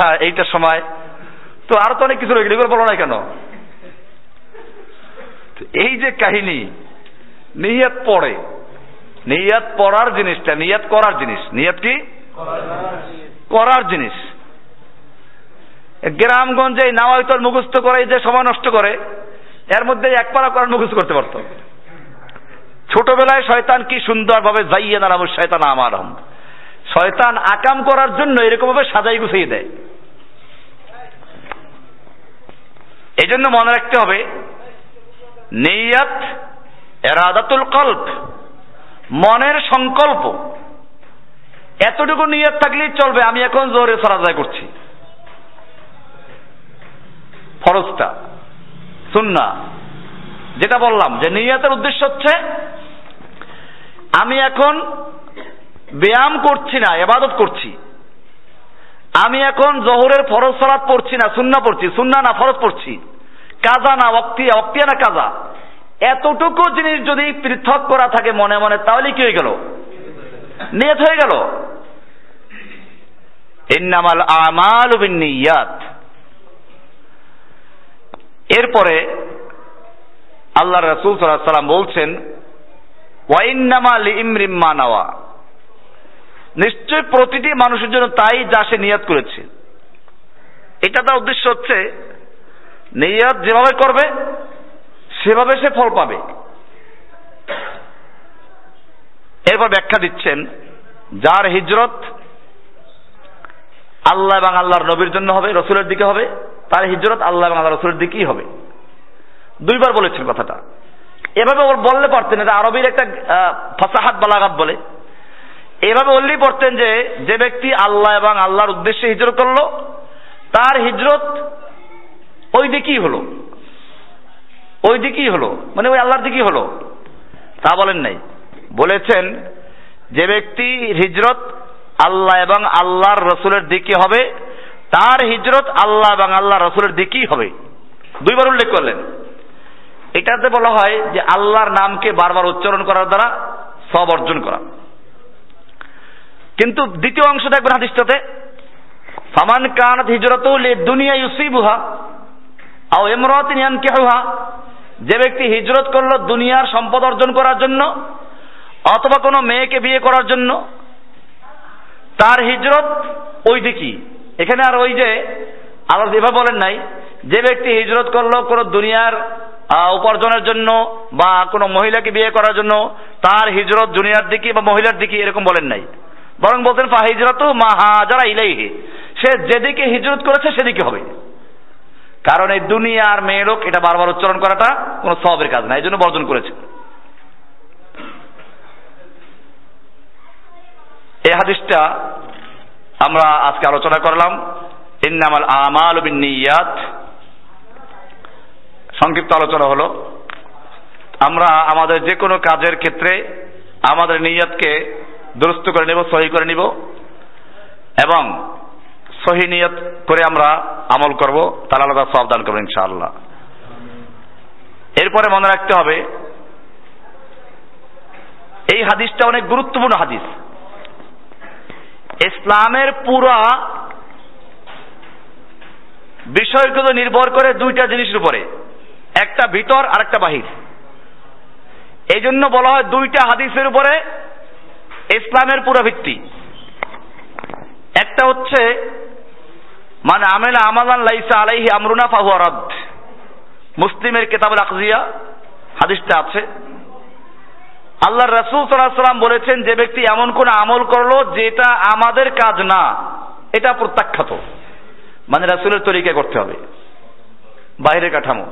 হ্যাঁ এইটার সময়। তো আরও তো অনেক কিছু রয়েছে এগুলো বলো না কেন? এই যে কাহিনী নিয়াত পড়ে। নিয়াত পড়ার জিনিসটা নিয়াত করার জিনিস। নিয়াত কি? করার জিনিস। গ্রামগঞ্জে নাওয়াইতর মুখস্থ করে যে সময় নষ্ট করে এর মধ্যে এক পারা করার মুখস্থ করতে পারত। ছোটবেলায় শয়তান কি সুন্দরভাবে যাইয়ে দাঁড়াবো শয়তান আমার শয়তান আকাম করার জন্য এরকম ভাবে সাজাই গুছিয়ে দেয়। এই জন্য মনে রাখতে হবে নেইয়াত এরাদাতুল কল্প মনের সংকল্প। এতটুকু নিয়ত থাকলেই চলবে, আমি এখন জোরে সরাজায় করছি। ফরজটা, সুন্না। যেটা বললাম, যে নিয়তের উদ্দেশ্য হচ্ছে, আমি এখন ব্যায়াম করছি না, এবাদত করছি। আমি এখন জহরের ফরজ সালাত পড়ছি না, সুন্না পড়ছি। সুন্না না ফরজ পড়ছি। কাজা না অক্তিয়া অক্তিয়া না কাজা। এতটুকু জিনিস যদি পৃথক করা থাকে মনে মনে, তাহলে কি হয়ে গেল? নিয়ত হয়ে গেল? ইন্নামাল আমাল বিনিয়াত এরপরে আল্লাহ রসুল সাল্লাহ সাল্লাম বলছেন ওয়াইন্নামা লিমরিম মানাওয়া নিশ্চয় প্রতিটি মানুষের জন্য তাই যা সে নিয়াত করেছে। এটা তার উদ্দেশ্য হচ্ছে, নিয়াত যেভাবে করবে, সেভাবে সে ফল পাবে। এরপর ব্যাখ্যা দিচ্ছেন, যার হিজরত আল্লাহ এবং আল্লাহর নবীর জন্য হবে, রসুলের দিকে হবে, তার হিজরত আল্লাহ এবং আল্লাহ রসুলের দিকেই হবে। দুইবার বলেছেন কথাটা। এভাবে ওর বললে পারতেন এটা আরবির একটা ফসাহাত বালাগাত বলে। এভাবে বললেই পারতেন যে যে ব্যক্তি আল্লাহ এবং আল্লাহর উদ্দেশ্যে হিজরত করল, তার হিজরত ওই দিকেই হলো। ওই দিকেই হলো। মানে ওই আল্লাহর দিকেই হলো। তা বলেন নাই। বলেছেন, যে ব্যক্তি হিজরত আল্লাহ এবং আল্লাহর রসুলের দিকে হবে, তার হিজরত আল্লাহ এবং আল্লাহ রসুলের দিকেই হবে। দুইবার উল্লেখ করলেন। এটাতে বলা হয় যে আল্লাহর নামকে বারবার উচ্চারণ করার দ্বারা সব অর্জন করা। কিন্তু দ্বিতীয় অংশ দেখবেন হাদিসটাতে, ফামান কানাত হিজরত দুনিয়া ইউসিবুহা আও এমরাতিন ইয়ানকিহুহা যে ব্যক্তি হিজরত করল দুনিয়ার সম্পদ অর্জন করার জন্য, অথবা কোনো মেয়েকে বিয়ে করার জন্য, তার হিজরত ওই দিকই। এখানে আর ওই যে আল্লাহ যেভাবে বলেন নাই, যে ব্যক্তি হিজরত করল কোনো দুনিয়ার উপার্জনের জন্য বা কোনো মহিলাকে বিয়ে করার জন্য, তার হিজরত দুনিয়ার দিকে বা মহিলার দিকে এরকম বলেন নাই। বরং বলতেন ফা হিজরত মা হাজারা ইলাইহি। সে যেদিকে হিজরত করেছে, সেদিকে হবে। কারণ এই দুনিয়ার মেয়ে লোক, এটা বারবার উচ্চারণ করাটা কোনো সবের কাজ না, এই জন্য বর্জন করেছে। এই হাদিসটা আমরা আজকে আলোচনা করলাম, ইন্নামাল আমাল বিন নিয়াত সংক্ষিপ্ত আলোচনা হলো, আমরা আমাদের যে কোনো কাজের ক্ষেত্রে আমাদের নিয়াতকে দুরস্ত করে নেব, সহি করে নিব। এবং সহি নিয়ত করে আমরা আমল করব তাহলে আলাদা সব দান করব ইনশাআল্লাহ। এরপরে মনে রাখতে হবে, এই হাদিসটা অনেক গুরুত্বপূর্ণ হাদিস। ইসলামের পুরা বিষয়গুলো নির্ভর করে দুইটা জিনিসের উপরে, একটা ভিতর আর একটা বাহির। এই জন্য বলা হয় দুইটা হাদিসের উপরে ইসলামের পুরো ভিত্তি। একটা হচ্ছে মানে আমেলা আমালান লাইসা আলাইহি আমরুনা ফাহুয়ারাদ মুসলিমের কেতাবুল আকজিয়া, হাদিসটা আছে। আল্লাহ রসুল সাল্লাম বলেছেন, যে ব্যক্তি এমন কোন আমল করল যেটা আমাদের কাজ না, এটা প্রত্যাখ্যাত। মানে রাসুলের তরিকা করতে হবে। বাইরের কাঠামো।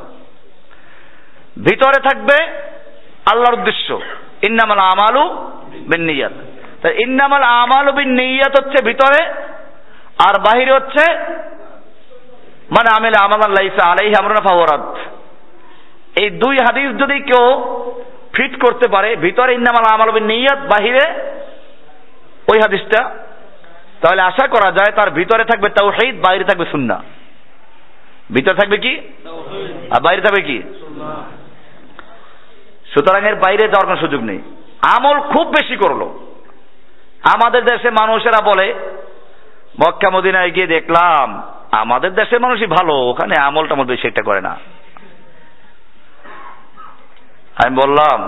ভিতরে থাকবে আল্লাহর উদ্দেশ্য। ইন্নামাল আমালু বিন নিয়াত। ইন্নামাল আমালু বিন নিয়াত হচ্ছে ভিতরে, আর বাহিরে হচ্ছে মানে আমেলা লাইসা ফাওয়ারাত এই দুই হাদিস যদি কেউ ফিট করতে পারে, ভিতরে ইন্নামাল আমাল বিন নিয়াত, বাহিরে, ওই হাদিসটা, তাহলে আশা করা যায় তার ভিতরে থাকবে তাওহীদ বাইরে থাকবে সুন্নাহ। ভিতরে থাকবে কি? আর বাইরে থাকবে কি? সুতরাং এর বাইরে যাওয়ার কোনো সুযোগ নেই। আমল খুব বেশি করল। আমাদের দেশে মানুষেরা বলে, মক্কা, মদিনায় গিয়ে দেখলাম, আমাদের দেশের মানুষই ভালো, ওখানে আমল টামল বেশি একটা করে না। আমি বললাম,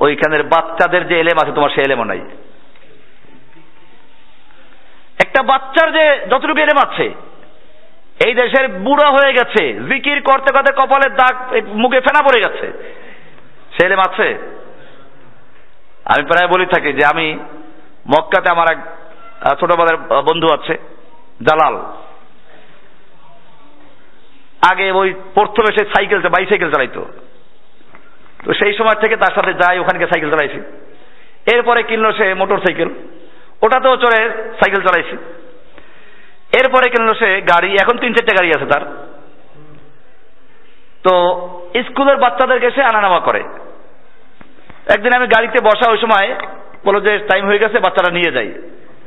ওইখানের বাচ্চাদের যে এলেম আছে, তোমার সে এলেমও নাই। একটা বাচ্চার যে যতটুকু এলেম আছে, এই দেশের বুড়া হয়ে গেছে, জিকির করতে করতে কপালের দাগ, মুখে ফেনা পড়ে গেছে। সে এলেম আছে? আমি প্রায় বলি থাকি যে আমি মক্কাতে আমার এক ছোটবেলার বন্ধু আছে, জালাল। আগে ওই প্রথমে সে সাইকেল বাইসাইকেল চালাইতো। তো সেই সময় থেকে তার সাথে যাই ওখানকে সাইকেল চালাইছি। এরপরে কিনলো সে মোটর সাইকেল। ওটাতেও চড়ে সাইকেল চালাইছি। এরপরে কিনলো সে গাড়ি, এখন তিন চারটে গাড়ি আছে তার। তো স্কুলের বাচ্চাদেরকে সে আনা নেওয়া করে। একদিন আমি গাড়িতে বসা ওই সময় বলো যে টাইম হয়ে গেছে বাচ্চারা নিয়ে যাই।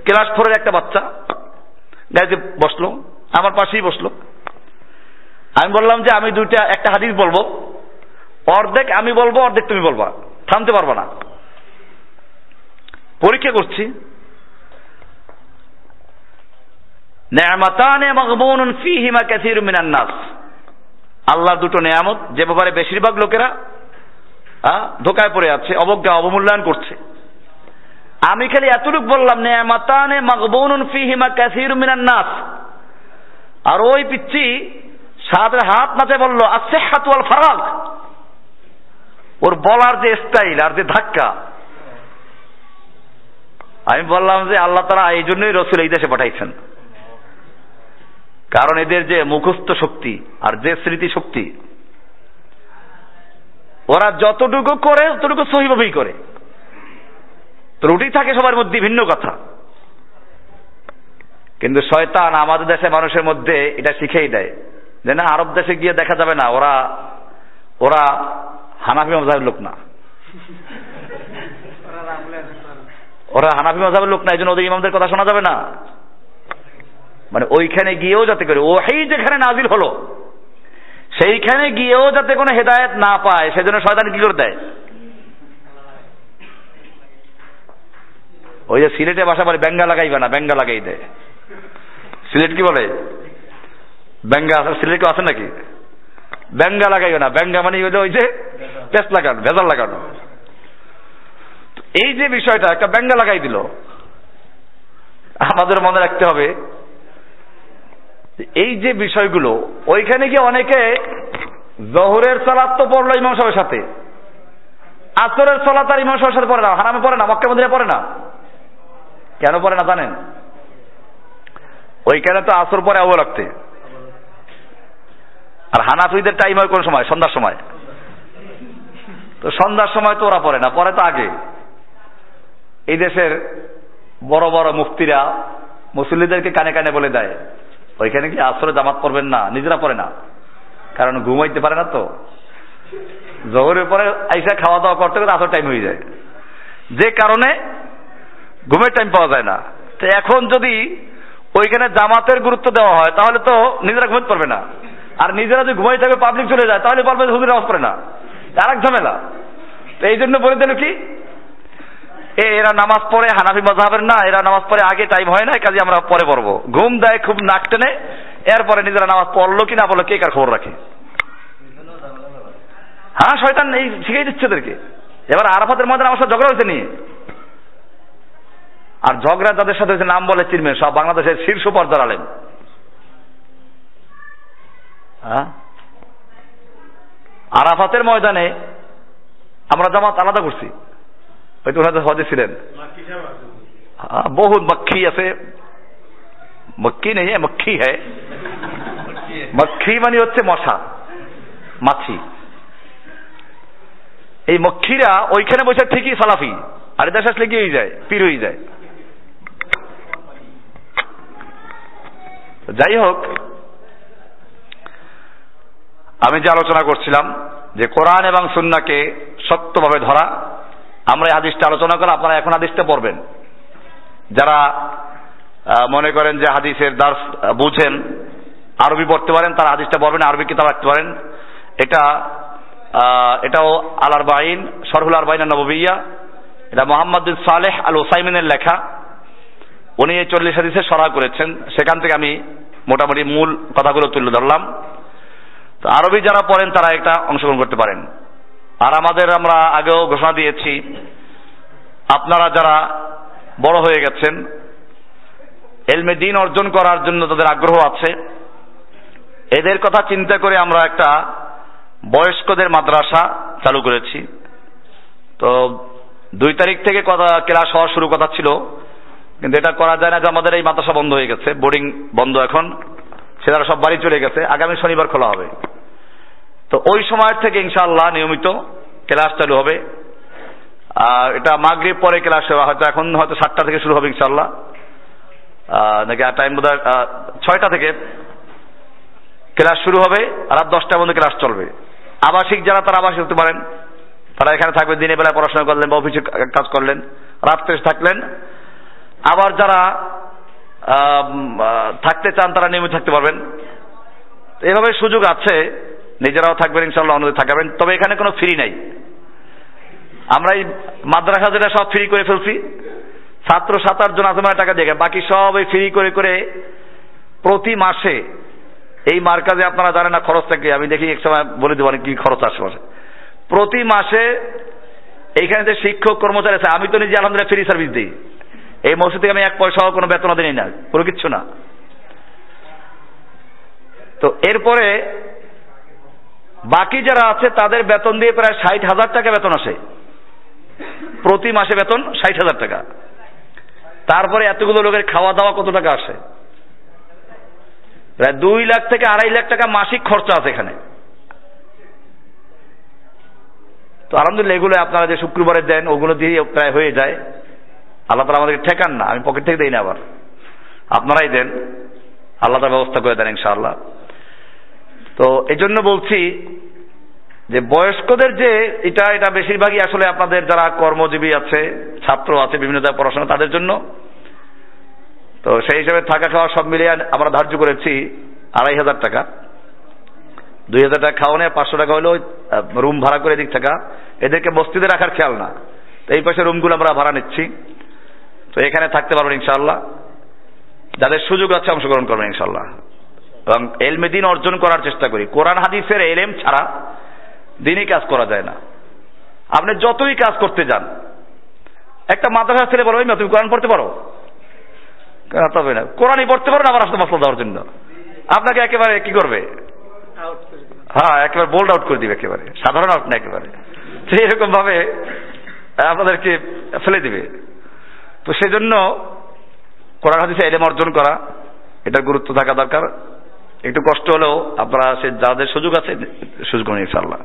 ক্লাস ফোরের একটা বাচ্চা। গাড়িতে বসল, আমার পাশেই বসল। আমি বললাম যে আমি দুইটা, একটা হাদিস বলব। অর্ধেক আমি বলব, অর্ধেক তুমি বলবা। থামতে পারব না। পরীক্ষা করছি। আল্লাহর দুটো নেয়ামত, যে ব্যাপারে বেশিরভাগ লোকেরা ধোকায় পড়ে আছে অবজ্ঞা, অবমূল্যায়ন করছে। আমি খালি এতটুকু বললাম, নেয়ামাতানে মগবুনুন ফিহিমা কাসীরুম মিনান নাস। আর ওই পিচ্ছি সাথে হাত নাচে বলল আসে হাতুয়াল ফারাক ওর বলার যে স্টাইল আর যে ধাক্কা। আমি বললাম যে আল্লাহ তারা এই জন্যই রসুল এই দেশে পাঠাইছেন। কারণ এদের যে মুখস্থ শক্তি আর যে স্মৃতি শক্তি ওরা যতটুকু করে, ততটুকু সহিভাবেই করে। ত্রুটি থাকে সবার মধ্যে, ভিন্ন কথা। কিন্তু শয়তান আমাদের দেশে মানুষের মধ্যে এটা শিখেই দেয়। যে না, আরব দেশে গিয়ে দেখা যাবে না, ওরা ওরা হানাফি মজাবের লোক না। ওরা হানাফি মজাবের লোক না, এই জন্য ওদের ইমামদের কথা শোনা যাবে না। মানে ওইখানে গিয়েও যাতে করে ওই যেখানে নাজিল হলো সেইখানে গিয়েও যাতে কোনো হেদায়ত না পায়, সেজন্য শয়তান কি করে দেয়? ওই যে সিলেটে বাসা বলে, ব্যাঙ্গা লাগাইবে না, ব্যাঙ্গা লাগাই দেয়। সিলেট কি বলে? ব্যাঙ্গা সিলেট আছে নাকি? ব্যাঙ্গা লাগাইবে না, ব্যাঙ্গা মানে ওই যে পেস্ট লাগানো, ভেজাল লাগানো। এই যে বিষয়টা, একটা ব্যাঙ্গা লাগাই দিল। আমাদের মনে রাখতে হবে এই যে বিষয়গুলো, ওইখানে গিয়ে অনেকে জহরের সালাত তো পড়ল ইমাম সাহেবের সাথে। আসরের সালাত আর ইমাম সাহেবের সাথে পড়ে না, হারামে পড়ে না, মক্কা মন্দিরে পড়ে না। কেন পড়ে না জানেন? ওইখানে তো আসর পরে আবু রাখতে আর হানাফিদের টাইম হয় কোন সময়? সন্ধ্যার সময়। তো সন্ধ্যার সময় তো ওরা পড়ে না পরে তো আগে। এই দেশের বড় বড় মুফতিরা মুসল্লিদেরকে কানে কানে বলে দেয়। ওইখানে কি আসরে জামাত পড়বেন না? নিজেরা পড়ে না? কারণ ঘুমাইতে পারে না তো। জহরের পরে আইসা খাওয়া দাওয়া করতে করতে আসর টাইম হয়ে যায়। যে কারণে ঘুমের টাইম পাওয়া যায় না। তো এখন যদি ওইখানে জামাতের গুরুত্ব দেওয়া হয়, তাহলে তো নিজেরা ঘুমাতে পারবে না। আর নিজেরা যদি ঘুমাই থাকবে পাবলিক চলে যায়, তাহলে বলবে হুজুর নামাজ পড়ে না। আর এক ঝামেলা। তো এই জন্য বলে দিল কি? এ, এরা নামাজ পড়ে হানাফি মজাহের না, এরা নামাজ পড়ে আগে টাইম হয় না কাজে আমরা পরে পড়ব। ঘুম দেয় খুব নাক টেনে, এরপরে নিজেরা নামাজ পড়ল কি না পড়ল কে কার খবর রাখে? হ্যাঁ শয়তান এই শিখেই দিচ্ছে ওদেরকে। এবার আরাফাতের মধ্যে আমার সাথে ঝগড়া হয়েছে নিয়ে। আর ঝগড়া যাদের সাথে হয়েছে, নাম বলে চিনবেন, সব বাংলাদেশের শীর্ষ পর্যার আলেন হ্যাঁ? আরাফাতের ময়দানে আমরা জামাত আলাদা করছি। হয়তো ওনাদের হজে ছিলেন বহুত মক্খি আছে। মক্কি নেই মক্খি হ্যাঁ মক্খি মানে হচ্ছে মশা, মাছি। এই মক্খিরা ওইখানে বসে ঠিকই সালাফি, আর দেশ আসলে যায়, পীর হয়ে যায়। যাই হোক, আমি যে আলোচনা করছিলাম যে কোরআন এবং সুন্নাকে সত্যভাবে ধরা আমরা এই হাদিসটা আলোচনা করে আপনারা এখন হাদিসটা পড়বেন। যারা মনে করেন যে হাদিসের দার্স বুঝেন, আরবি পড়তে পারেন, তারা হাদিসটা পড়বেন, আরবি কিতাব রাখতে পারেন। এটা এটাও আলার বাইন সরহুল আর বাইন নববিয়া। এটা মোহাম্মদ বিন সালেহ আল ওসাইমিনের লেখা। উনি এই চল্লিশ হাদিসের সরাহ করেছেন। সেখান থেকে আমি মোটামুটি মূল কথাগুলো তুলে ধরলাম। তো আরবি যারা পড়েন, তারা এটা অংশগ্রহণ করতে পারেন। আর আমাদের আমরা আগেও ঘোষণা দিয়েছি, আপনারা যারা বড় হয়ে গেছেন, এলমে দিন অর্জন করার জন্য তাদের আগ্রহ আছে। এদের কথা চিন্তা করে আমরা একটা বয়স্কদের মাদ্রাসা চালু করেছি। তো দুই তারিখ থেকে কথা, ক্লাস হওয়া শুরু কথা ছিল, কিন্তু এটা করা যায় না যে আমাদের এই মাদ্রাসা বন্ধ হয়ে গেছে, বোর্ডিং বন্ধ এখন ছেলেরা সব বাড়ি চলে গেছে, আগামী শনিবার খোলা হবে। তো ওই সময়ের থেকে ইনশাআল্লাহ নিয়মিত ক্লাস চালু হবে। আর এটা মাগরিব পরে ক্লাস হবে, হয়তো এখন হয়তো সাতটা থেকে শুরু হবে ইনশাআল্লাহ। নাকি আর টাইম বোধ ছয়টা থেকে ক্লাস শুরু হবে, রাত দশটা পর্যন্ত ক্লাস চলবে। আবাসিক যারা তারা আবাসিক হতে পারেন, তারা এখানে থাকবে দিনের বেলায় পড়াশোনা করলেন বা অফিসে কাজ করলেন রাত্রে থাকলেন। আবার যারা থাকতে চান তারা নিয়মিত থাকতে পারবেন। এভাবে সুযোগ আছে। নিজেরাও থাকবেন ইনশাল্লাহ অন্যদের থাকাবেন। তবে এখানে কোনো ফ্রি নাই। আমরা এই মাদ্রাসা যেটা, সব ফ্রি করে ফেলছি। ছাত্র সাত আট জন আছে টাকা দিয়ে বাকি সব এই ফ্রি করে করে প্রতি মাসে এই মার্কাজে আপনারা জানেন না খরচ থাকে আমি দেখি এক সময় বলে দেবো কি খরচ আশেপাশে প্রতি মাসে এইখানে যে শিক্ষক, কর্মচারী আছে, আমি তো নিজে আলহামদুলিল্লাহ ফ্রি সার্ভিস দিই। এই মসজিদ থেকে আমি এক পয়সাও কোনো বেতন দিই না, কোনো কিচ্ছু না। তো এরপরে বাকি যারা আছে, তাদের বেতন দিয়ে প্রায় ষাট হাজার টাকা বেতন আসে। প্রতি মাসে বেতন ষাট হাজার টাকা। তারপরে এতগুলো লোকের খাওয়া দাওয়া কত টাকা আসে? প্রায় দুই লাখ থেকে আড়াই লাখ টাকা মাসিক খরচা আছে এখানে। তো আলহামদুলিল্লাহ, এগুলো আপনারা যে শুক্রবারে দেন, ওগুলো দিয়ে প্রায় হয়ে যায়। আল্লাহ তালা আমাদেরকে ঠেকান না, আমি পকেট থেকে দেই না আবার। আপনারাই দেন, আল্লাহ ব্যবস্থা করে দেন ইনশাআল্লাহ। তো এই জন্য বলছি যে বয়স্কদের যে এটা এটা বেশিরভাগই আসলে আপনাদের যারা কর্মজীবী আছে, ছাত্র আছে, বিভিন্ন জায়গায় পড়াশোনা, তাদের জন্য। তো সেই হিসাবে থাকা খাওয়া সব মিলিয়ে আমরা ধার্য করেছি আড়াই হাজার টাকা। দুই হাজার টাকা খাওয়া নেয় পাঁচশো টাকা হলো রুম ভাড়া করে দিক থাকা। এদেরকে মসজিদে রাখার খেয়াল না। তো এই পাশে রুমগুলো আমরা ভাড়া নিচ্ছি। তো এখানে থাকতে পারবেন ইনশাল্লাহ যাদের সুযোগ আছে অংশগ্রহণ করবেন ইনশাআল্লাহ। এবং এলমে দিন অর্জন করার চেষ্টা করি। কোরআন হাদিসের এলেম ছাড়া দিনই কাজ করা যায় না। আপনি যতই কাজ করতে যান একটা মাদ্রাসা ছেলে বলো তুমি কোরআন পড়তে পারো? তবে না। কোরআনই পড়তে পারো না আবার আসতে মশলা দেওয়ার জন্য। আপনাকে একেবারে কি করবে? হ্যাঁ একেবারে বোল্ড আউট করে দিবে একেবারে। সাধারণ আউট না একেবারে। সেই এরকম ভাবে আপনাদেরকে ফেলে দিবে। তো সেজন্য কোরআন হাদিসে এলেম অর্জন করা এটার গুরুত্ব থাকা দরকার। একটু কষ্ট হলেও আপনারা সে যাদের সুযোগ আছে সুযোগ নিয়ে ইনশাল্লাহ